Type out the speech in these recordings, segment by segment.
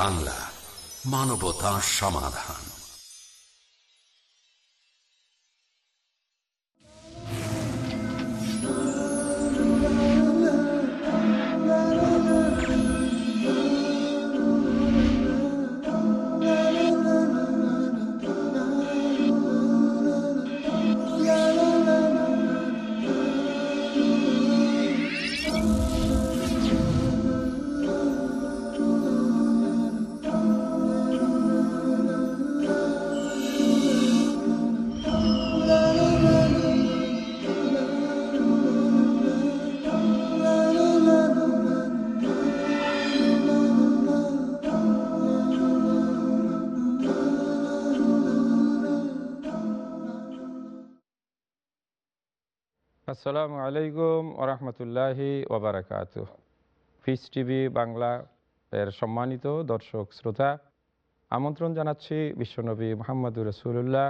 বাংলা মানবতা সমাধান। আসসালামু আলাইকুম ওরহমতুল্লাহি ওবরাকাত ফিস টিভি বাংলা এর সম্মানিত দর্শক শ্রোতা, আমন্ত্রণ জানাচ্ছি বিশ্বনবী মোহাম্মদুর রসুল্লাহ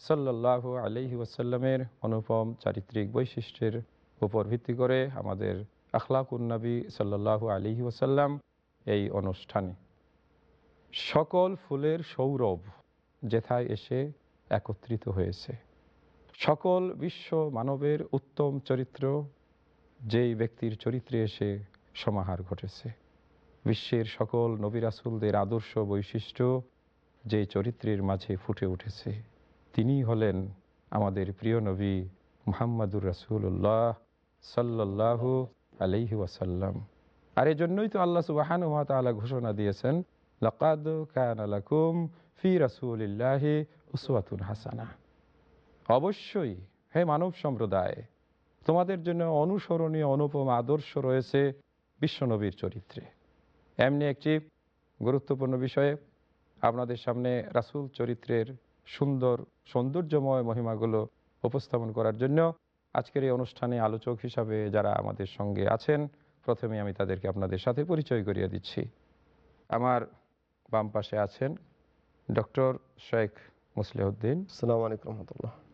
সাল্লাহ আলহি ওয়াসাল্লামের অনুপম চারিত্রিক বৈশিষ্ট্যের উপর ভিত্তি করে আমাদের আখলাকুন্নবী সাল্লাহ আলহি ওয়াসাল্লাম এই অনুষ্ঠানে। সকল ফুলের সৌরভ যেথায় এসে একত্রিত হয়েছে। সকল বিশ্ব মানবের উত্তম চরিত্র, যেই ব্যক্তির চরিত্রে এসে সমাহার ঘটেছে। বিশ্বের সকল নবিরাসুলদের আদর্শ বৈশিষ্ট্য যে চরিত্রের মাঝে ফুটে উঠেছে, তিনি হলেন আমাদের প্রিয় নবী মুহাম্মাদুর রাসুল্লাহ সাল্লাহ আলহি ওয়াসাল্লাম। আর এজন্যই তো আল্লাহ সুবাহান তালা ঘোষণা দিয়েছেন, লকাদ কান আলাকুম ফি রাসুলিল্লাহি উসওয়াতুন হাসানা। অবশ্যই। হে মানব সম্প্রদায়, তোমাদের জন্য অনুসরণীয় অনুপম আদর্শ রয়েছে বিশ্বনবীর চরিত্রে। এমনি একটি গুরুত্বপূর্ণ বিষয়ে আপনাদের সামনে রাসুল চরিত্রের সুন্দর সৌন্দর্যময় মহিমাগুলো উপস্থাপন করার জন্য আজকের এই অনুষ্ঠানে আলোচক হিসাবে যারা আমাদের সঙ্গে আছেন, প্রথমে আমি তাদেরকে আপনাদের সাথে পরিচয় করিয়ে দিচ্ছি। আমার বাম পাশে আছেন ডক্টর শেখ মুসলিহদ্দিন আসসালামু আলাইকুম রহমতুল্লাহ।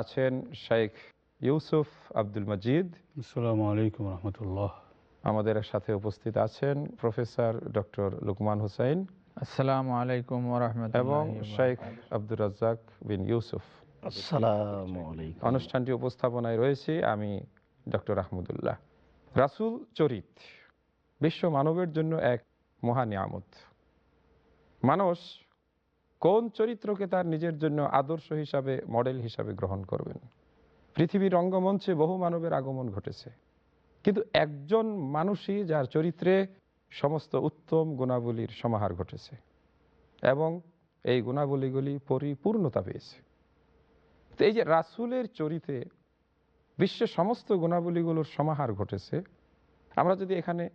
আছেন শেখ ইউসুফ আব্দুল মজিদ। আসসালামু আলাইকুম রহমতুল্লাহ। আমাদের সাথে উপস্থিত আছেন প্রফেসর ডক্টর লুকমান হুসাইন আসসালামু আলাইকুম এবং শেখ আব্দুর রাজ্জাক বিন ইউসুফ। আসসালামু অনুষ্ঠানটি উপস্থাপনায় রয়েছে আমি ডক্টর আহমদুল্লাহ। রাসুল চরিত বিশ্ব মানবের জন্য এক মহান মহানিয়ামত মানুষ কোন চরিত্রকে তার নিজের জন্য আদর্শ হিসাবে, মডেল হিসাবে গ্রহণ করবেন? পৃথিবীর রঙ্গমঞ্চে বহু মানবের আগমন ঘটেছে। কিন্তু একজন মানুষই যার চরিত্রে সমস্ত উত্তম গুণাবলীর সমাহার ঘটেছে এবং এই গুণাবলীগুলি পরিপূর্ণতা পেয়েছে। তো এই যে রাসুলের চরিত্রে বিশ্বের সমস্ত গুণাবলীগুলোর সমাহার ঘটেছে, আমরা যদি এখানে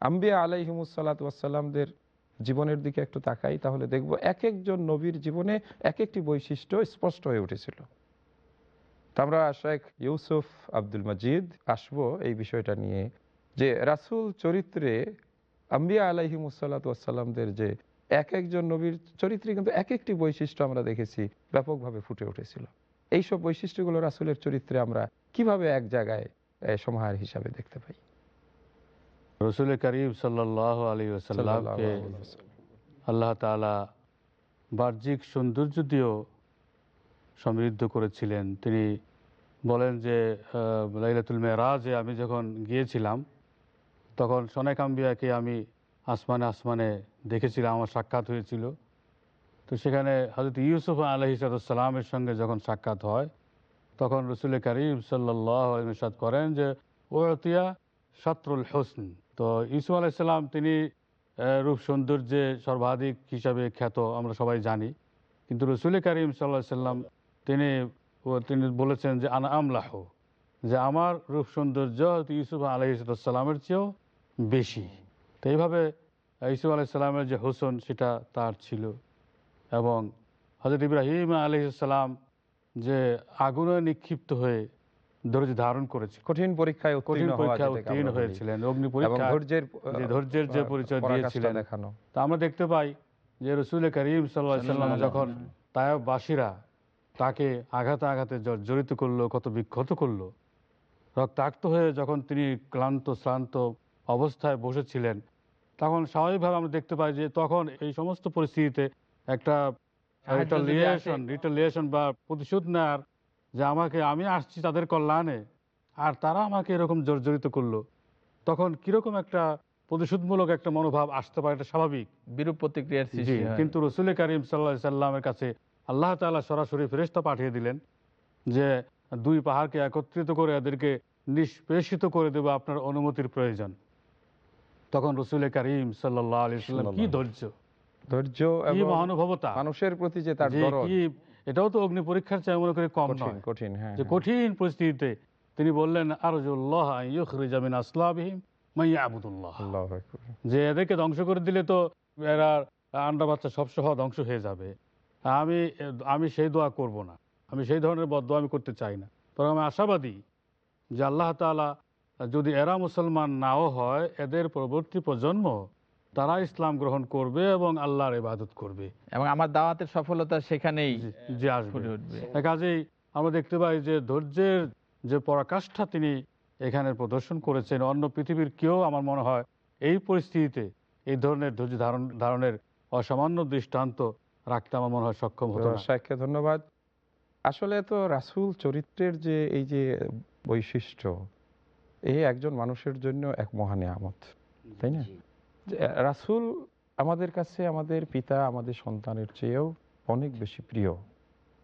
আম্বিয়া আলাইহিমুসাল্লাতামদের জীবনের দিকে একটু তাকাই, তাহলে দেখব এক একজন নবীর জীবনে এক একটি বৈশিষ্ট্য স্পষ্ট হয়ে উঠেছিল। আমরা শেখ ইউসুফ আব্দুল মজিদ আসব এই বিষয়টা নিয়ে, যে রাসুল চরিত্রে আম্বিয়া আলাইহিমুসাল্লাতামদের যে এক একজন নবীর চরিত্রে কিন্তু এক একটি বৈশিষ্ট্য আমরা দেখেছি, ব্যাপকভাবে ফুটে উঠেছিল। এইসব বৈশিষ্ট্যগুলো রাসুলের চরিত্রে আমরা কীভাবে এক জায়গায় সমাহার হিসাবে দেখতে পাই? রসুল করিম সাল্লাহ আলী আসাল্লামকে আল্লাহ তালা বাহ্যিক সৌন্দর্য দিয়েও সমৃদ্ধ করেছিলেন। তিনি বলেন যে লাইলাতুল মেরাজে আমি যখন গিয়েছিলাম তখন সনেক আম্বিয়াকে আমি আসমানে আসমানে দেখেছিলাম আমার সাক্ষাৎ হয়েছিল। তো সেখানে হজরত ইউসুফ আলহি সালামের সঙ্গে যখন সাক্ষাৎ হয় তখন রসুল করিম সাল্লাহ করেন যে ওতিয়া সাত্রুল হোসন। তো ইসু আলাইসাল্লাম তিনি রূপ সৌন্দর্যে সর্বাধিক হিসাবে খ্যাত, আমরা সবাই জানি। কিন্তু রসুল করিম সাল্লাহ সাল্লাম তিনি তিনি বলেছেন যে, আনা আমলাহ যে আমার রূপ সৌন্দর্য ইউসুফ আলহিসাল্লামের চেয়েও বেশি। তো এইভাবে ইসুফ আলাইসাল্লামের যে হোসন, সেটা তার ছিল। এবং হজরত ইব্রাহিম আলহিসাল্লাম যে আগুনে নিক্ষিপ্ত হয়ে ধৈর্য ধারণ করেছে। কঠিন পরীক্ষায় কঠিন পরীক্ষায় উত্তীর্ণ হয়েছিলেন। অগ্নি পরীক্ষা ধৈর্যের ধৈর্যের যে পরিচয় দিয়েছিলেন। দেখানো। তা আমরা দেখতে পাই যে রসুল করিম সাল্লাম যখন তায়বাসীরা তাকে আঘাতে আঘাতে জড়িত করল কত বিক্ষত করল রক্তাক্ত হয়ে যখন তিনি ক্লান্ত শ্রান্ত অবস্থায় বসেছিলেন তখন স্বাভাবিকভাবে আমরা দেখতে পাই যে তখন এই সমস্ত পরিস্থিতিতে একটা রিটালিয়েশন রিটালিয়েশন বা প্রতিশোধ নেওয়ার যে আমাকে আমি আসছি তাদের কল্যাণে। আর তারা আমাকে এরকম জর্জরিত করল। তখন কীরকম একটা প্রতিশোধমূলক একটা মনোভাব আসতে পারে এটা স্বাভাবিক। বিরূপ প্রতিক্রিয়ার সৃষ্টি কিন্তু রসুল করিম সাল্লা সাল্লামের কাছে আল্লাহ তাআলা সরাসরি ফেরেশতা পাঠিয়ে দিলেন যে দুই পাহাড়কে একত্রিত করে এদেরকে নিষ্পেষিত করে দেবে আপনার অনুমতির প্রয়োজন। তখন রসুল করিম সাল্লাহ আলি সাল্লাম কি ধৈর্য? ধৈর্য মহানুভবতা? মানুষের প্রতি যে তার কি এটাও তো অগ্নি পরীক্ষার চাই মনে করে কম কঠিন নয়। কঠিন হ্যাঁ যে হ্যাঁ। কঠিন পরিস্থিতিতে তিনি বললেন আরজুল্লাহ ইউখরিজামিন আসলাবিহিম মাইয়া আবুদুল্লাহ যে এদেরকে ধ্বংস করে দিলে তো এরা আন্ডা বাচ্চা সব সহ ধ্বংস হয়ে যাবে। আমি আমি সেই দোয়া করব না। আমি সেই ধরনের বদোয়া আমি করতে চাই না। তবে আমি আশাবাদী যে আল্লাহ তাআলা যদি এরা মুসলমান নাও হয় এদের পরবর্তী প্রজন্ম তারা ইসলাম গ্রহণ করবে এবং আল্লাহর ইবাদত করবে। এবং আমার দাওয়াতের সফলতা সেখানেই যে- আসবে। কাজেই আমরা দেখতে পাই যে ধৈর্যের যে পরাকাষ্ঠা তিনি এখানে প্রদর্শন করেছেন অন্য পৃথিবীর কেউ আমার মনে হয় এই পরিস্থিতিতে এই ধরনের ধৈর্য ধারণ ধারণের অসামান্য দৃষ্টান্ত রাখতে আমার মনে হয় সক্ষম হতো শাইখকে ধন্যবাদ। আসলে তো রাসূল চরিত্রের যে এই যে বৈশিষ্ট্য এ একজন মানুষের জন্য এক মহান আমত তাই না? রাসূল আমাদের কাছে আমাদের পিতা আমাদের সন্তানের চেয়েও অনেক বেশি প্রিয়।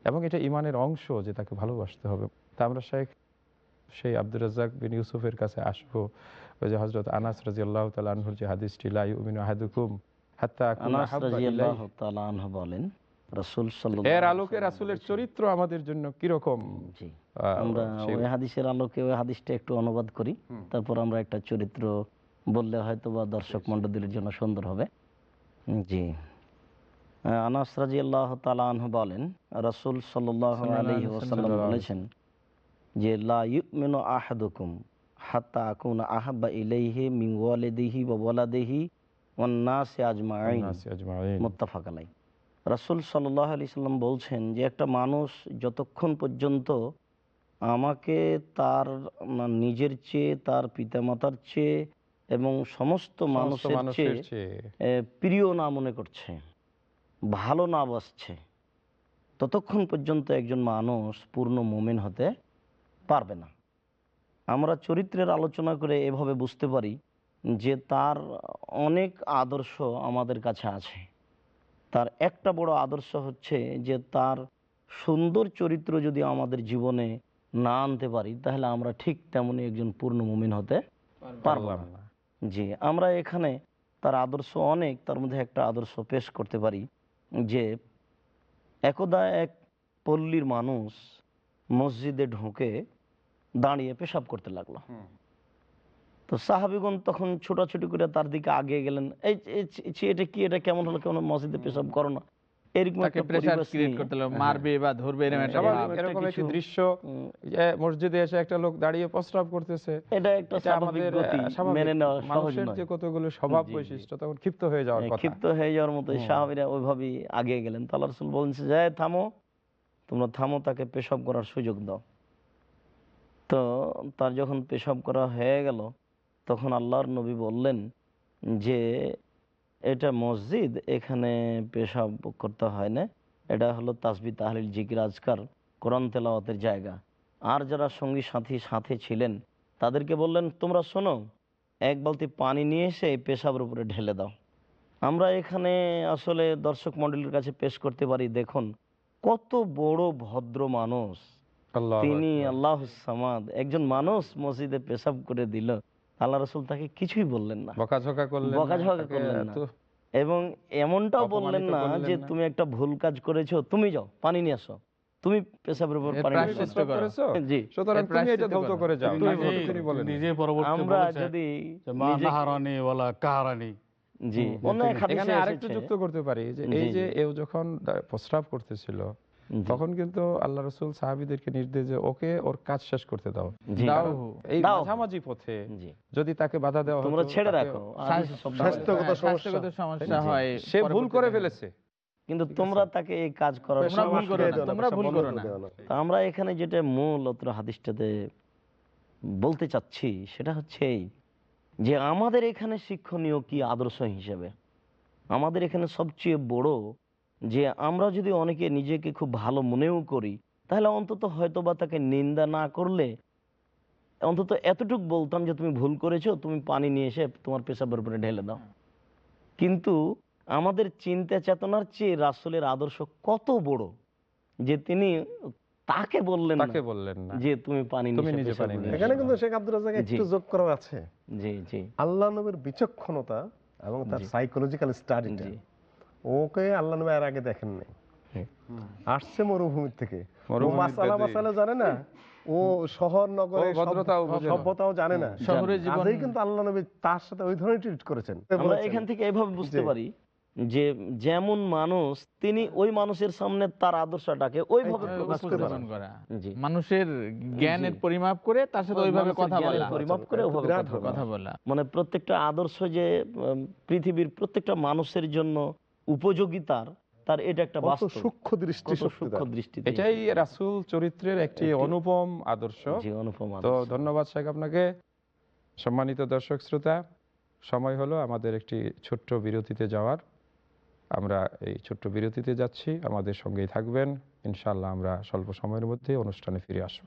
এবং এটা ইমানের অংশ যে তাকে ভালোবাসতে হবে। তা আমরা শেখ সেই আব্দুর রাজ্জাক বিন ইউসুফের কাছে আসব। ওই যে হজরত আনাস রাজি আল্লাহ তালুর যে হাদিসটি লাই উমিন আহাদুকুম হাত্তা আকুনা আনাস আহাব্বা রাদিয়াল্লাহু ইলাইহি। তাআলা আনহু বলেন এর আলোকে ওয়াসাল্লাম চরিত্র আমাদের জন্য কীরকম? আমরা ওই হাদিসের আলোকে ওই হাদিসটা একটু অনুবাদ করি। তারপর আমরা একটা চরিত্র বললে হয়তো বা দর্শক মণ্ডলীর জন্য সুন্দর হবে। জি। আনাস তাআলা আনহু বলেন রাসূল বলেছেন যে আহাদুকুম হাত্তা আকুনা আহাব্বা ইলাইহি মিন ওয়ালিদিহি ওয়া ওয়ালাদিহি ওয়ান নাসি আজমাইন নাসি আজমাইন। মোত্তাফাক আলাই রাসুল সাল্লাম বলছেন যে একটা মানুষ যতক্ষণ পর্যন্ত আমাকে তার নিজের চেয়ে তার পিতামাতার চেয়ে এবং সমস্ত মানুষের চেয়ে প্রিয় না মনে করছে ভালো না বাসছে ততক্ষণ পর্যন্ত একজন মানুষ পূর্ণ মুমিন হতে পারবে না। আমরা চরিত্রের আলোচনা করে এভাবে বুঝতে পারি যে তার অনেক আদর্শ আমাদের কাছে আছে। তার একটা বড় আদর্শ হচ্ছে যে তার সুন্দর চরিত্র যদি আমাদের জীবনে না আনতে পারি তাহলে আমরা ঠিক তেমনই একজন পূর্ণ মুমিন হতে পারব পারলাম না। জি আমরা এখানে তার আদর্শ অনেক তার মধ্যে একটা আদর্শ পেশ করতে পারি যে একদা এক পল্লীর মানুষ মসজিদে ঢুকে দাঁড়িয়ে পেশাব করতে লাগল। তো সাহাবিগণ তখন ছোটাছুটি করে তার দিকে আগে গেলেন এই এটা কি এটা কেমন হলো? কেমন মসজিদে পেশাব করো না। এরকম একটা প্রেসার ক্রিয়েট করতে মারবে বা ধরবে এরকম একটা সবার ভাব। একটা এরকম একটি দৃশ্য যে মসজিদে এসে একটা লোক দাঁড়িয়ে প্রস্রাব করতেছে। এটা একটা স্বাভাবিক গতি মেনে নেওয়া সহজ নয়। যে কতগুলো স্বভাব জি, জি। বৈশিষ্ট্য তখন ক্ষিপ্ত হয়ে যাওয়ার হ্যাঁ, কথা। ক্ষিপ্ত হয়ে যাওয়ার মতো হুম। ওইভাবেই আগে গেলেন। তো আল্লাহ রসুল বলছে যায় থামো তোমরা থামো তাকে পেশাব করার সুযোগ দাও। তো তার যখন পেশাব করা হয়ে গেল তখন আল্লাহর নবী বললেন যে এটা মসজিদ এখানে পেশাব করতে হয় না। এটা হলো তাসবি তাহলিল জিকির আজকার কোরআন তেলাওয়াতের জায়গা। আর যারা সঙ্গী সাথী সাথে ছিলেন তাদেরকে বললেন তোমরা শোনো এক বালতি পানি নিয়ে এসে এই পেশাবের উপরে ঢেলে দাও। আমরা এখানে আসলে দর্শক মণ্ডলীর কাছে পেশ করতে পারি দেখুন কত বড় ভদ্র মানুষ। তিনি আল্লাহ সামাদ একজন মানুষ মসজিদে পেশাব করে দিল। আল্লাহ রসুল তাকে কিছুই বললেন না। বকাঝকা করলেন বকাঝকা করলেন না। এবং এমনটাও বললেন না যে তুমি একটা ভুল কাজ করেছ তুমি যাও পানি নিয়ে আসো। তুমি পেশাবের উপর পানি জি। সুতরাং তুমি এটা করে যাও। তিনি বলেন নিজে পরবর্তী আমরা যদি মা নাহারানি ওয়ালা কাহারানি। জি অন্য হাদিসে এখানে আরেকটু যুক্ত করতে পারি যে এই যে। এও যখন প্রস্রাব করতেছিল তখন কিন্তু আল্লাহ রসুল সাহাবিদেরকে নির্দেশ যে ওকে ওর কাজ শেষ করতে দাও। দাও। এই। মাঝামাঝি পথে যদি তাকে বাধা দেওয়া তোমরা ছেড়ে রাখো। স্বাস্থ্যগত স্বাস্থ্যগত সমস্যা হয় সে ভুল করে ফেলেছে। কিন্তু তোমরা তাকে এই কাজ করার তোমরা ভুল করো না আমরা এখানে যেটা মূল অত্র হাদিসটাতে বলতে চাচ্ছি সেটা হচ্ছে এই যে আমাদের এখানে শিক্ষণীয় কি আদর্শ হিসেবে? আমাদের এখানে সবচেয়ে বড় যে আমরা যদি অনেকে নিজেকে খুব ভালো মনেও করি তাহলে অন্তত হয়তো বা তাকে নিন্দা না করলে অন্তত এতটুক বলতাম যে তুমি ভুল করেছ তুমি পানি নিয়ে এসে তোমার পেশাবের উপরে ঢেলে দাও। কিন্তু আমাদের চিন্তা চেতনার চেয়ে রাসূলের আদর্শ কত বড় যে তিনি তাকে বললেন না তাকে বললেন না। যে তুমি পানি তুমি নিয়ে এসে নিজে পেশাব পানি এখানে কিন্তু শেখ আব্দুল রাজাক একটু জি। যোগ করার আছে। জি জি। আল্লাহ নবীর বিচক্ষণতা এবং তার সাইকোলজিক্যাল স্টাডিটা ওকে আল্লাহ নবী আর আগে দেখেন নাই। আসছে মরুভূমির থেকে। ও মাসালা মাসালা জানে না। ও শহর নগরে ও ভদ্রতাও সভ্য- বুঝে না। সভ্যতাও জানে না। শহরে জীবন আজই কিন্তু আল্লাহ নবী তার সাথে ওই ধরনের ট্রিট করেছেন। আমরা এখান থেকে এভাবে বুঝতে পারি যে যেমন মানুষ তিনি ওই মানুষের সামনে তার আদর্শটাকে ওইভাবে প্রকাশ করে মানুষের জ্ঞানের পরিমাপ করে তার সাথে ওইভাবে কথা জ্ঞানের বলা। পরিমাপ করে বিরাট কথা বলা। মানে প্রত্যেকটা আদর্শ যে পৃথিবীর প্রত্যেকটা মানুষের জন্য উপযোগিতার তার এটা একটা বাস্তব সূক্ষ্ম দৃষ্টি সূক্ষ্ম দৃষ্টিতে এটাই রাসূল চরিত্রের একটি অনুপম আদর্শ। জি অনুপম তো ধন্যবাদ শেখ আপনাকে। সম্মানিত দর্শক শ্রোতা সময় হলো আমাদের একটি ছোট্ট বিরতিতে যাওয়ার। আমরা এই ছোট্ট বিরতিতে যাচ্ছি আমাদের সঙ্গেই থাকবেন। ইনশাআল্লাহ আমরা স্বল্প সময়ের মধ্যে অনুষ্ঠানে ফিরে আসব।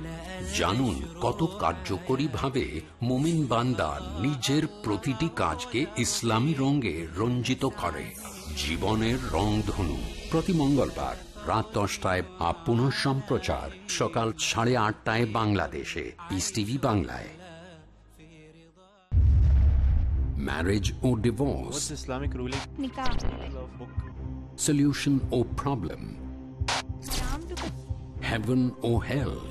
জানুন কত কার্যকরী ভাবে মোমিন বান্দা নিজের প্রতিটি কাজকে ইসলামী রঙে রঞ্জিত করে। জীবনের রংধনু প্রতি মঙ্গলবার রাত দশটায় আপ পুনঃ সম্প্রচার সকাল সাড়ে আটটায় বাংলাদেশে। পিস টিভি বাংলায়। Marriage O divorce Islamic ruling? solution or problem heaven or hell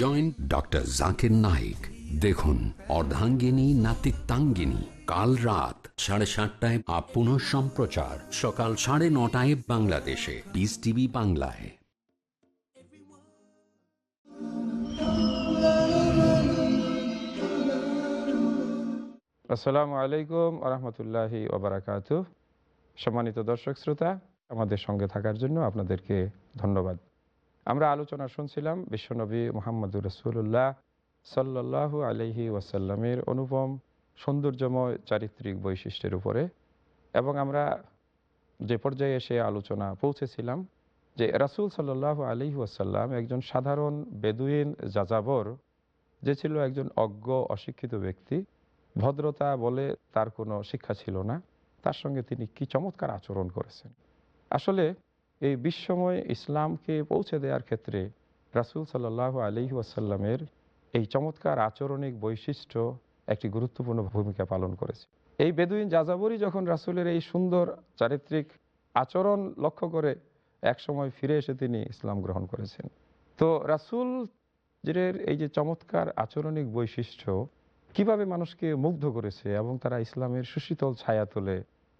Joint doctor Zakir Naik. দেখুন, অর্ধাঙ্গিনী, নাতিত্বাঙ্গিনী, কাল রাত সাড়ে সাতটায় আপ পুনঃ সম্প্রচার, সকাল সাড়ে নটায় বাংলাদেশে পিস টিভি বাংলায়। আসসালামু আলাইকুম আরহামতুল্লাহি ওবরাকাতু সম্মানিত দর্শক শ্রোতা, আমাদের সঙ্গে থাকার জন্য আপনাদেরকে ধন্যবাদ। আমরা আলোচনা শুনছিলাম বিশ্বনবী মোহাম্মদুর রসুল্লাহ সাল্লাহ আলহি ওয়াসাল্লামের অনুপম সৌন্দর্যময় চারিত্রিক বৈশিষ্ট্যের উপরে এবং আমরা যে পর্যায়ে এসে আলোচনা পৌঁছেছিলাম যে রাসুল সাল্লাহ আলহি ওয়াসাল্লাম একজন সাধারণ বেদুইন যাযাবর, যে ছিল একজন অজ্ঞ, অশিক্ষিত ব্যক্তি। ভদ্রতা বলে তার কোনো শিক্ষা ছিল না। তার সঙ্গে তিনি কি চমৎকার আচরণ করেছেন। আসলে এই বিশ্বময় ইসলামকে পৌঁছে দেওয়ার ক্ষেত্রে রাসুল সাল্লাহ আলি ওয়াসাল্লামের এই চমৎকার আচরণিক বৈশিষ্ট্য একটি গুরুত্বপূর্ণ ভূমিকা পালন করেছে। এই বেদুইন যাযাবরই যখন রাসুলের এই সুন্দর চারিত্রিক আচরণ লক্ষ্য করে একসময় ফিরে এসে তিনি ইসলাম গ্রহণ করেছেন। তো রাসুল জিরের এই যে চমৎকার আচরণিক বৈশিষ্ট্য কীভাবে মানুষকে মুগ্ধ করেছে এবং তারা ইসলামের সুশীতল ছায়া তুলে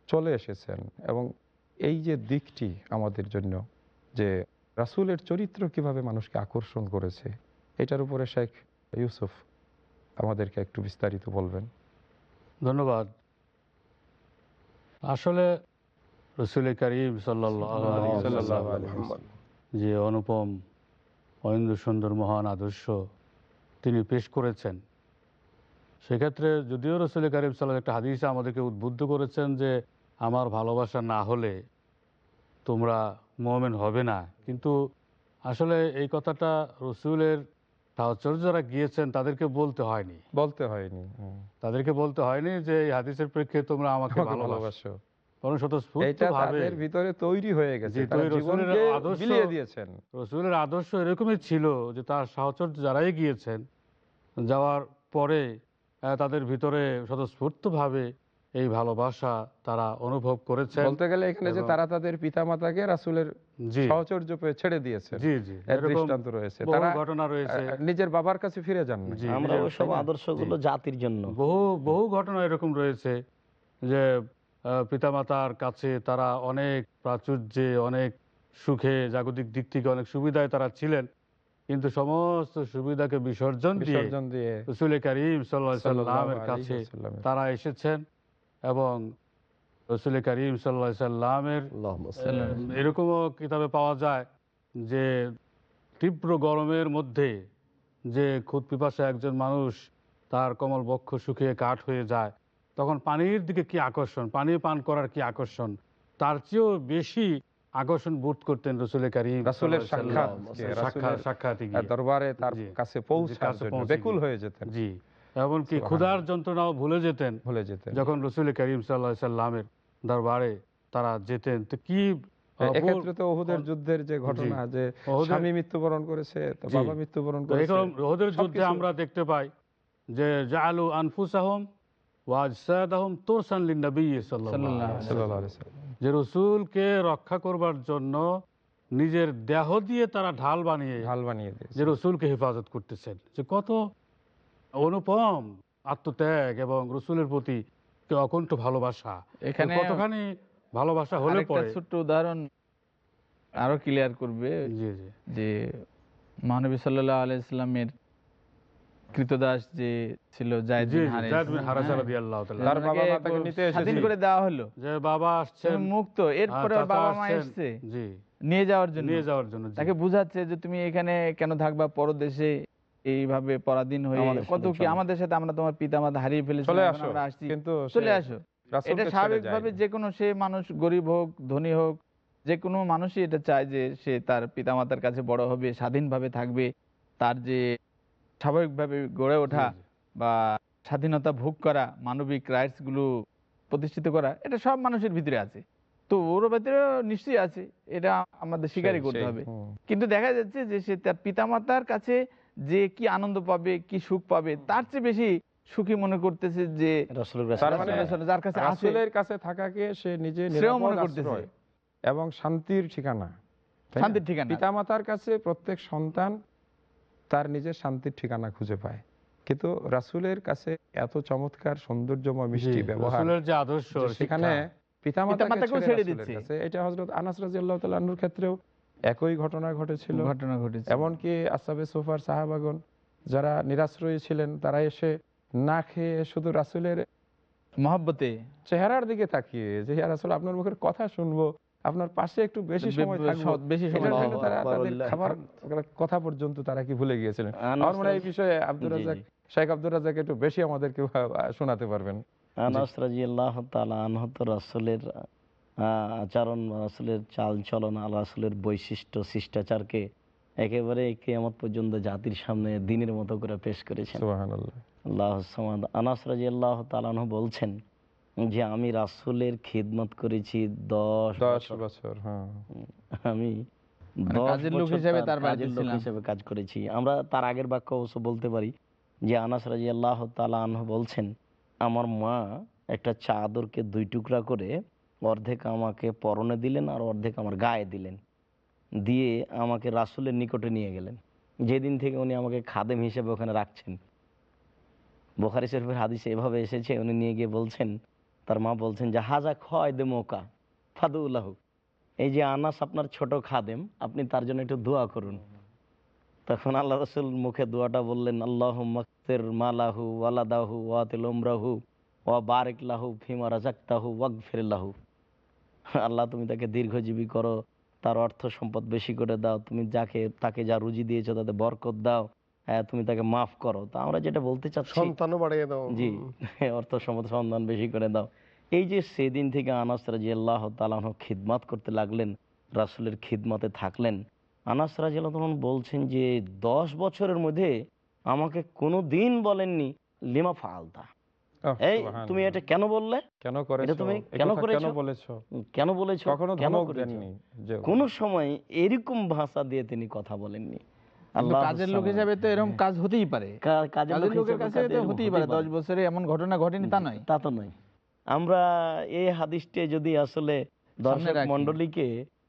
চলে এসেছেন এবং এই যে দিকটি আমাদের জন্য যে রাসূলের চরিত্র কীভাবে মানুষকে আকর্ষণ করেছে এটার উপরে শেখ ইউসুফ আমাদেরকে একটু বিস্তারিত বলবেন। ধন্যবাদ। আসলে রসুল করিম। যে অনুপম অহিন্দু সুন্দর মহান আদর্শ তিনি পেশ করেছেন। সেক্ষেত্রে যদিও রসুল করিম সাল্লাহ একটা হাদিসে আমাদেরকে উদ্বুদ্ধ করেছেন যে আমার ভালোবাসা না হলে তোমরা মোমেন হবে না। কিন্তু আসলে এই কথাটা রসুলের সাহচর্য যারা গিয়েছেন তাদেরকে বলতে হয়নি। বলতে হয়নি তাদেরকে বলতে হয়নি যে এই হাদিসের প্রেক্ষে তোমরা আমাকে ভালোবাসো। স্বতঃস্ফূর্ত ভাবে রসুলের আদর্শ- এরকমই ছিল যে তার সাহচর্য যারাই গিয়েছেন যাওয়ার পরে তাদের ভিতরে স্বতঃস্ফূর্তভাবে এই ভালোবাসা তারা অনুভব করেছেন বলতে গেলে এখানে যে তারা তাদের পিতামাতাকে রাসূলের সহচর্য পেয়ে ছেড়ে দিয়েছে। জি জি। এর দৃষ্টান্ত রয়েছে। তারা ঘটনা রয়েছে। নিজের বাবার কাছে ফিরে যান আমরা সব আদর্শগুলো জাতির জন্য। বহু বহু ঘটনা এরকম রয়েছে যে পিতামাতার কাছে তারা অনেক প্রাচুর্যে অনেক সুখে জাগতিক দিক থেকে অনেক সুবিধায় তারা ছিলেন। কিন্তু সমস্ত সুবিধাকে বিসর্জন দিয়ে বিসর্জন দিয়ে রসুল করিম সাল্লামের সাল্লাল্লাহু কাছে আলাইহি ওয়াসাল্লামের। তারা এসেছেন। এবং রসুল করিম সাল্লা সাল্লামের এরকমও কিতাবে পাওয়া যায় যে তীব্র গরমের মধ্যে যে খুদ পিপাসা একজন মানুষ তার কমল বক্ষ শুকিয়ে কাঠ হয়ে যায় তখন পানির দিকে কি আকর্ষণ পানি পান করার কি আকর্ষণ তার চেয়েও বেশি আকর্ষণ বোধ করতেন রসুল করিম রাসূলের সাক্ষাৎ সাক্ষাৎ সাক্ষাৎ দরবারে তার কাছে পৌঁছে বেকুল হয়ে যেতেন জি এমনকি। ক্ষুধার যন্ত্রণাও ভুলে যেতেন। ভুলে যেতেন। যখন রসুল করিম সাল্লাহ সাল্লামের দরবারে তারা যেতেন তো কি এক্ষেত্রে তো ওহুদের যুদ্ধের যে ঘটনা যে স্বামী মৃত্যুবরণ করেছে বাবা মৃত্যুবরণ করেছে এরকম যুদ্ধে আমরা দেখতে পাই যে জালু আনফুসাহম ওয়াজ তোরসান লিন সাল্লাল্লাহু আলাইহি সাল্লাল্লাহু আলাইহি ওয়াসাল্লাম। যে রসুলকে রক্ষা করবার জন্য নিজের দেহ দিয়ে তারা ঢাল বানিয়ে ঢাল বানিয়ে যে রসুলকে হেফাজত করতেছেন। যে কত অনুপম আত্মত্যাগ এবং রসুলের প্রতি যে অকণ্ঠ ভালোবাসা। এখানে কতখানি ভালোবাসা হলে পরে ছোট্ট উদাহরণ আরও ক্লিয়ার করবে। জি জি। যে মহানবী সাল্লাহ আলাইস্লামের কৃতদাস যে ছিল। করে দেওয়া হলো। যে বাবা মুক্ত এরপরে বাবা মা এসছে। নিয়ে যাওয়ার জন্য। নিয়ে যাওয়ার জন্য। তাকে বুঝাচ্ছে যে তুমি এখানে কেন থাকবা পরদেশে এইভাবে পরাধীন হয়ে কত কি আমাদের সাথে আমরা তোমার পিতা মাতা হারিয়ে ফেলেছি চলে আসো আমরা আসছি। চলে আসো। এটা স্বাভাবিকভাবে। যে কোনো সে মানুষ গরিব হোক ধনী হোক যে কোনো মানুষই এটা চায় যে সে তার পিতামাতার কাছে বড় হবে স্বাধীনভাবে থাকবে তার যে স্বাভাবিকভাবে গড়ে ওঠা। বা স্বাধীনতা ভোগ করা মানবিক রাইটসগুলো প্রতিষ্ঠিত করা এটা সব মানুষের ভিতরে আছে। তো ওর ভিতরে নিশ্চয়ই আছে এটা আমাদের স্বীকারই করতে হবে। কিন্তু দেখা যাচ্ছে যে সে তার পিতামাতার কাছে যে কি আনন্দ পাবে কি সুখ পাবে তার চেয়ে বেশি সুখী মনে করতেছে যে রসুলের তার কাছে মানে যার কাছে আছে রাসূলের কাছে থাকাকে সে নিজে মনে করতেছে। এবং শান্তির ঠিকানা শান্তির ঠিকানা। পিতামাতার কাছে প্রত্যেক সন্তান তার নিজের শান্তির ঠিকানা খুঁজে পায় কিন্তু রাসূলের কাছে এত চমৎকার সৌন্দর্যময় মিষ্টি ব্যবহার রসুলের যে আদর্শ সেখানে পিতামাতাকে ছেড়ে দিচ্ছে। এটা হযরত আনাস রাদিয়াল্লাহু তাআলা ক্ষেত্রেও একই ঘটনা ঘটেছিল। ঘটনা ঘটেছে এমনকি আসাবে সোফার সাহাবাগন যারা নিরাশ্রয়ী ছিলেন তারা এসে না খেয়ে শুধু রাসূলের মহব্বতে চেহারার দিকে তাকিয়ে যে ইয়া রাসূল আপনার মুখের কথা শুনব আপনার পাশে একটু বেশি সময় থাকব। বেশি সময় এটার তারা তাদের খাবার কথা পর্যন্ত তারা কি ভুলে গিয়েছিলেন? আমার মনে এই বিষয়ে আব্দুর রাজাক। শেখ আব্দুর রাজাক একটু বেশি আমাদেরকে শোনাতে পারবেন। আনাস রাজিয়াল্লাহ তাআলা আনহু তো রাসূলের আচরণ বা চাল চলন আল রাসূলের বৈশিষ্ট্য শিষ্টাচারকে একেবারে কিয়ামত পর্যন্ত জাতির সামনে দিনের মতো করে পেশ করেছেন। আল্লাহ আনাস রাজিয়াল্লাহ তাআলা বলছেন যে আমি রাসূলের খিদমত করেছি দশ দশ বছর। হ্যাঁ। আমি মানে কাজ করেছি। আমরা তার আগের বাক্য অবশ্য বলতে পারি যে আনাস রাজি আল্লাহ তালা আনহু বলছেন আমার মা একটা চাদরকে দুই টুকরা করে অর্ধেক আমাকে পরনে দিলেন আর অর্ধেক আমার গায়ে দিলেন। দিয়ে আমাকে রাসূলের নিকটে নিয়ে গেলেন। যেদিন থেকে উনি আমাকে খাদেম হিসেবে ওখানে রাখছেন। বোখারি শরীফের হাদিসে এভাবে এসেছে, উনি নিয়ে গিয়ে বলছেন, তার মা বলছেন যে হাজা খয় দে মোকা ফাদুল্লাহ এই যে আনাস আপনার ছোট খাদেম, আপনি তার জন্য একটু দোয়া করুন। তখন আল্লাহ রসুল মুখে দোয়াটা বললেন আল্লাহ মকসের মালাহু, ওয়ালাদাহু, ওয়াতিল উমরাহু, ওয়া বারেক লাহু ফিমা রাজাক্তাহু ওয়াক ওয়াকফিরাহু আল্লাহ তুমি তাকে দীর্ঘজীবী করো তার অর্থ সম্পদ বেশি করে দাও তুমি যাকে তাকে যা রুজি দিয়েছ তাতে বরকত দাও হ্যাঁ তুমি তাকে মাফ করো। তা আমরা যেটা বলতে চাচ্ছি সন্তানও বাড়িয়ে দাও। জি অর্থ সম্পদ সন্ধান বেশি করে দাও। এই যে সেদিন থেকে আনাস রাজি আল্লাহ তালাহ খিদমাত করতে লাগলেন রাসুলের খিদমাতে থাকলেন আনাস রাজি আল্লাহ তখন বলছেন যে দশ বছরের মধ্যে আমাকে কোনো দিন বলেননি লিমা ফালতা এই তুমি এটা কেন বললে? কেন এটা করেছ? তুমি কেন করেছ? কেন বলেছ? কেন বলেছ? কখনো কেন ধমক? দেননি কোনো সময় এরকম ভাষা দিয়ে তিনি কথা বলেননি। আল্লাহ কাজের লোক হিসাবে তো এরকম কাজ হতেই পারে। কাজের কাজের লোকের কাছে তো হতেই পারে হতেই দশ বছরে এমন ঘটনা ঘটেনি তা নয়। তা তো নয়। আমরা এই হাদিসটা যদি আসলে দর্শক রাখি। মন্ডলীকে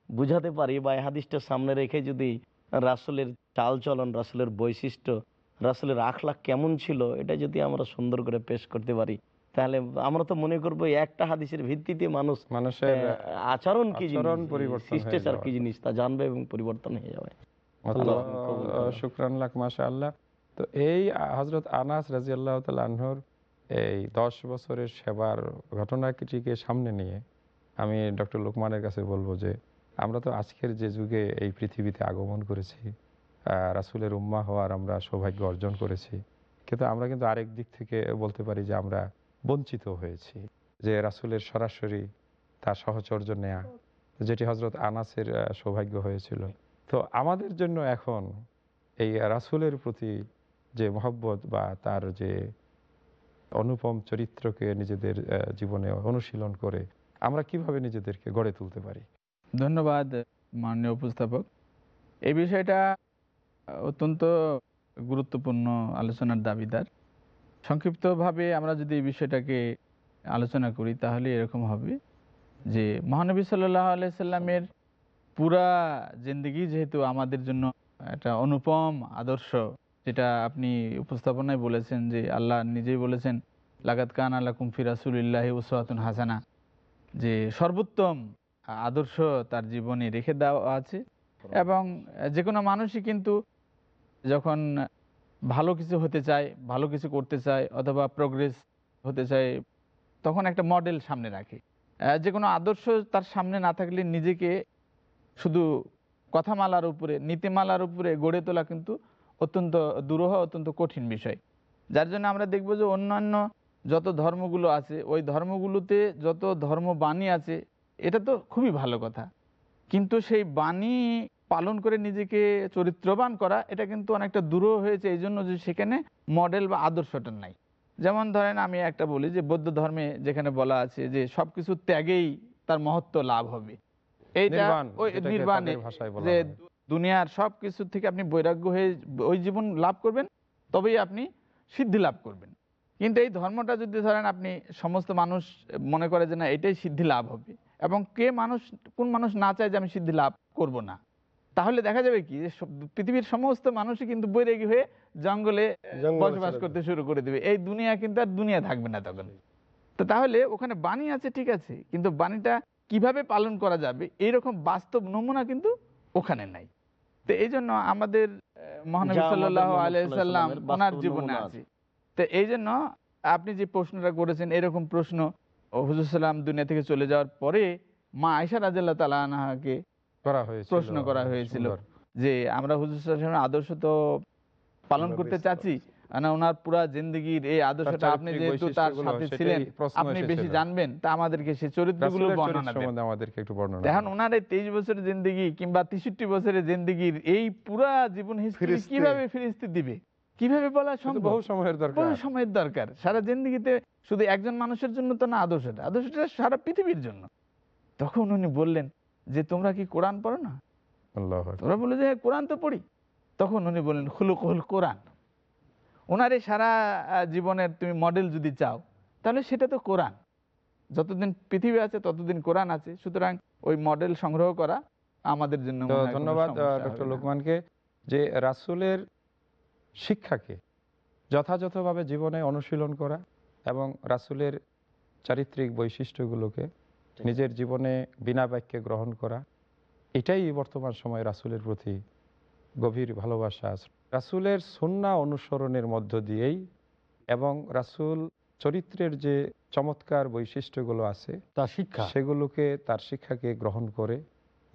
বুঝাতে পারি বা এই হাদিসটা সামনে রেখে যদি রাসুলের চাল চলন রাসুলের বৈশিষ্ট্য রাসুলের আখলাখ কেমন ছিল এটা যদি আমরা সুন্দর করে পেশ করতে পারি। তাহলে আমরা তো মনে করব এই একটা হাদিসের ভিত্তিতে মানুষ মানুষের আচরণ কি জিনিস শিষ্টাচার কি জিনিস তা জানবে এবং পরিবর্তন হয়ে যাবে। আল্লাহ আল্লাহ কবুল করুন। শুক্রান লাখ মাসা আল্লাহ তো এই হজরত আনাস রাজি আল্লাহ তাল্লাহর এই দশ বছরের সেবার ঘটনাটিকে সামনে নিয়ে আমি ডক্টর লোকমানের কাছে বলব যে আমরা তো আজকের যে যুগে এই পৃথিবীতে আগমন করেছি রাসূলের উম্মা হওয়ার আমরা সৌভাগ্য অর্জন করেছি। কিন্তু আমরা কিন্তু আরেক দিক থেকে বলতে পারি যে আমরা বঞ্চিত হয়েছি। যে রাসূলের সরাসরি তার সহচর্য নেয়া, যেটি হজরত আনাসের সৌভাগ্য হয়েছিল। তো আমাদের জন্য এখন এই রাসূলের প্রতি যে মহব্বত বা তার যে অনুপম চরিত্রকে নিজেদের জীবনে অনুশীলন করে আমরা কীভাবে নিজেদেরকে গড়ে তুলতে পারি? ধন্যবাদ মাননীয় উপস্থাপক। এই বিষয়টা অত্যন্ত গুরুত্বপূর্ণ আলোচনার দাবিদার। সংক্ষিপ্তভাবে আমরা যদি এই বিষয়টাকে আলোচনা করি, তাহলে এরকম হবে যে, মহানবী সাল্লাহ আলাইসাল্লামের পুরা জিন্দগি যেহেতু আমাদের জন্য একটা অনুপম আদর্শ, যেটা আপনি উপস্থাপনায় বলেছেন যে, আল্লাহ নিজেই বলেছেন লাগাত কান আল্লাহ কুমফি রাসুলিল্লাহ উসওয়াতুন হাসানা। যে, সর্বোত্তম আদর্শ তার জীবনে রেখে দেওয়া আছে। এবং যে কোনো মানুষই কিন্তু যখন ভালো কিছু হতে চায়, ভালো কিছু করতে চায় অথবা প্রোগ্রেস হতে চায়, তখন একটা মডেল সামনে রাখে। যে কোনো আদর্শ তার সামনে না থাকলে নিজেকে শুধু কথামালার উপরে, নীতিমালার উপরে গড়ে তোলা কিন্তু অত্যন্ত দুরূহ, অত্যন্ত কঠিন বিষয়। যার জন্য আমরা দেখব যে অন্যান্য যত ধর্মগুলো আছে, ওই ধর্মগুলোতে যত ধর্মবাণী আছে, এটা তো খুবই ভালো কথা। কিন্তু সেই বাণী পালন করে নিজেকে চরিত্রবান করা এটা কিন্তু অনেকটা দূরও হয়েছে এই জন্য যে সেখানে মডেল বা আদর্শটা নাই। যেমন ধরেন আমি একটা বলি যে বৌদ্ধ ধর্মে যেখানে বলা আছে যে সবকিছু ত্যাগেই তার মহত্ব লাভ হবে। এইটা ওই নির্বাণে যে দুনিয়ার সব কিছু থেকে আপনি বৈরাগ্য হয়ে ওই জীবন লাভ করবেন তবেই আপনি সিদ্ধি লাভ করবেন। কিন্তু এই ধর্মটা যদি ধরেন আপনি সমস্ত মানুষ মনে করে যে না এটাই সিদ্ধি লাভ হবে। এবং কে মানুষ কোন মানুষ না চায় যে আমি সিদ্ধি লাভ করব না? তাহলে দেখা যাবে কি যে পৃথিবীর সমস্ত মানুষই কিন্তু বৈরাগী হয়ে জঙ্গলে বসবাস করতে শুরু করে দেবে। এই দুনিয়া কিন্তু আর দুনিয়া থাকবে না তখন। তো তাহলে ওখানে বাণী আছে ঠিক আছে কিন্তু বাণীটা কীভাবে পালন করা যাবে এইরকম বাস্তব নমুনা কিন্তু ওখানে নাই। তো এই জন্য আমাদের মহানবী সাল্লাহ আলাইসাল্লাম ওনার জীবনে আছে। তো এই জন্য আপনি যে প্রশ্নটা করেছেন এরকম প্রশ্ন হুজুর সাল্লাম দুনিয়া থেকে চলে যাওয়ার পরে মা আয়সা রাজাল্লাহ তালা আনহাকে করা হয়েছিল প্রশ্ন করা হয়েছিল যে আমরা হুজুর আদর্শ তো পালন করতে চাচ্ছি ওনার পুরা জিন্দগির এই আদর্শটা আপনি যেহেতু তার সাথে ছিলেন আপনি বেশি জানবেন তা আমাদেরকে সেই চরিত্রগুলো বর্ণনা চরিত্র দেন। আমাদেরকে একটু বর্ণনা দেখেন ওনার এই তেইশ বছরের জিন্দগি কিংবা তেষট্টি বছরের জিন্দগির এই পুরা জীবন হিস্ট্রি কীভাবে ফিরিস্তি দিবে? কীভাবে বলা সম্ভব? বহু সময়ের দরকার। বহু সময়ের দরকার। সারা জিন্দগিতে শুধু একজন মানুষের জন্য তো না আদর্শটা। আদর্শটা সারা পৃথিবীর জন্য। তখন উনি বললেন যে তোমরা কি কোরআন পড়ো না? তোমরা বলে যে হ্যাঁ, কোরআন তো পড়ি। তখন উনি বললেন হুলুকুল কোরআন। ওনার এই সারা জীবনের তুমি মডেল যদি চাও তাহলে সেটা তো কোরআন। যতদিন পৃথিবী আছে ততদিন কোরআন আছে। সুতরাং ওই মডেল সংগ্রহ করা আমাদের জন্য ধন্যবাদ ডক্টর লোকমানকে। যে রাসূলের শিক্ষাকে যথাযথভাবে জীবনে অনুশীলন করা এবং রাসূলের চারিত্রিক বৈশিষ্ট্যগুলোকে নিজের জীবনে বিনা বাক্যে গ্রহণ করা এটাই বর্তমান সময়ে রাসুলের প্রতি গভীর ভালোবাসা রাসুলের সন্না অনুসরণের মধ্য দিয়েই এবং রাসুল চরিত্রের যে চমৎকার বৈশিষ্ট্যগুলো আছে তার শিক্ষা। সেগুলোকে তার শিক্ষাকে গ্রহণ করে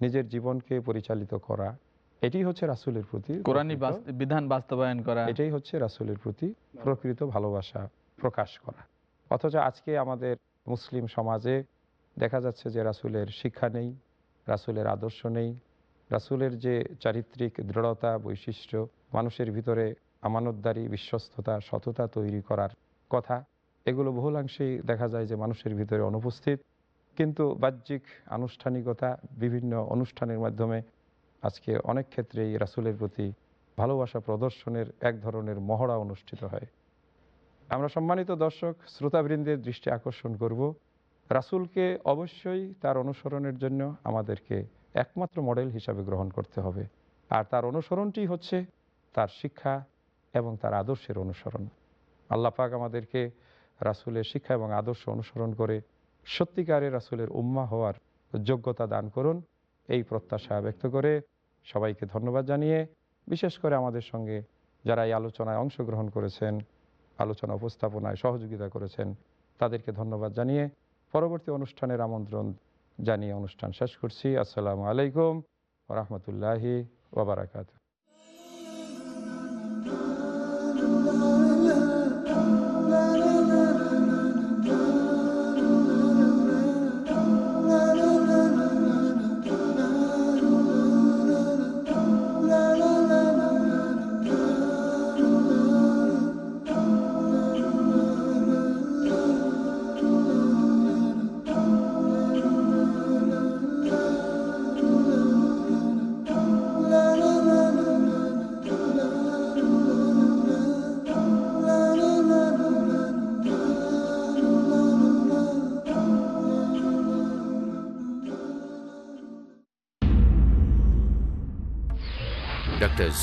নিজের জীবনকে পরিচালিত করা এটি হচ্ছে রাসুলের প্রতি কোরআনী বিধান বাস্তবায়ন করা। এটাই হচ্ছে রাসুলের প্রতি প্রকৃত ভালোবাসা প্রকাশ করা। অথচ আজকে আমাদের মুসলিম সমাজে দেখা যাচ্ছে যে রাসুলের শিক্ষা নেই, রাসুলের আদর্শ নেই, রাসুলের যে চারিত্রিক দৃঢ়তা, বৈশিষ্ট্য, মানুষের ভিতরে আমানতদারি, বিশ্বস্ততা, সততা তৈরি করার কথা, এগুলো বহুলাংশেই দেখা যায় যে মানুষের ভিতরে অনুপস্থিত। কিন্তু বাহ্যিক আনুষ্ঠানিকতা বিভিন্ন অনুষ্ঠানের মাধ্যমে আজকে অনেক ক্ষেত্রেই রাসুলের প্রতি ভালোবাসা প্রদর্শনের এক ধরনের মহড়া অনুষ্ঠিত হয়। আমরা সম্মানিত দর্শক, শ্রোতাবৃন্দের দৃষ্টি আকর্ষণ করব। রাসুলকে অবশ্যই তার অনুসরণের জন্য আমাদেরকে একমাত্র মডেল হিসাবে গ্রহণ করতে হবে। আর তার অনুসরণটি হচ্ছে তার শিক্ষা এবং তার আদর্শের অনুসরণ। আল্লাহ পাক আমাদেরকে রাসুলের শিক্ষা এবং আদর্শ অনুসরণ করে সত্যিকারে রাসুলের উম্মা হওয়ার যোগ্যতা দান করুন। এই প্রত্যাশা ব্যক্ত করে সবাইকে ধন্যবাদ জানিয়ে বিশেষ করে আমাদের সঙ্গে যারা এই আলোচনায় অংশগ্রহণ করেছেন, আলোচনা উপস্থাপনায় সহযোগিতা করেছেন, তাদেরকে ধন্যবাদ জানিয়ে পরবর্তী অনুষ্ঠানের আমন্ত্রণ জানিয়ে অনুষ্ঠান শেষ করছি। আসসালামু আলাইকুম রহমতুল্লাহি ওবরাকাত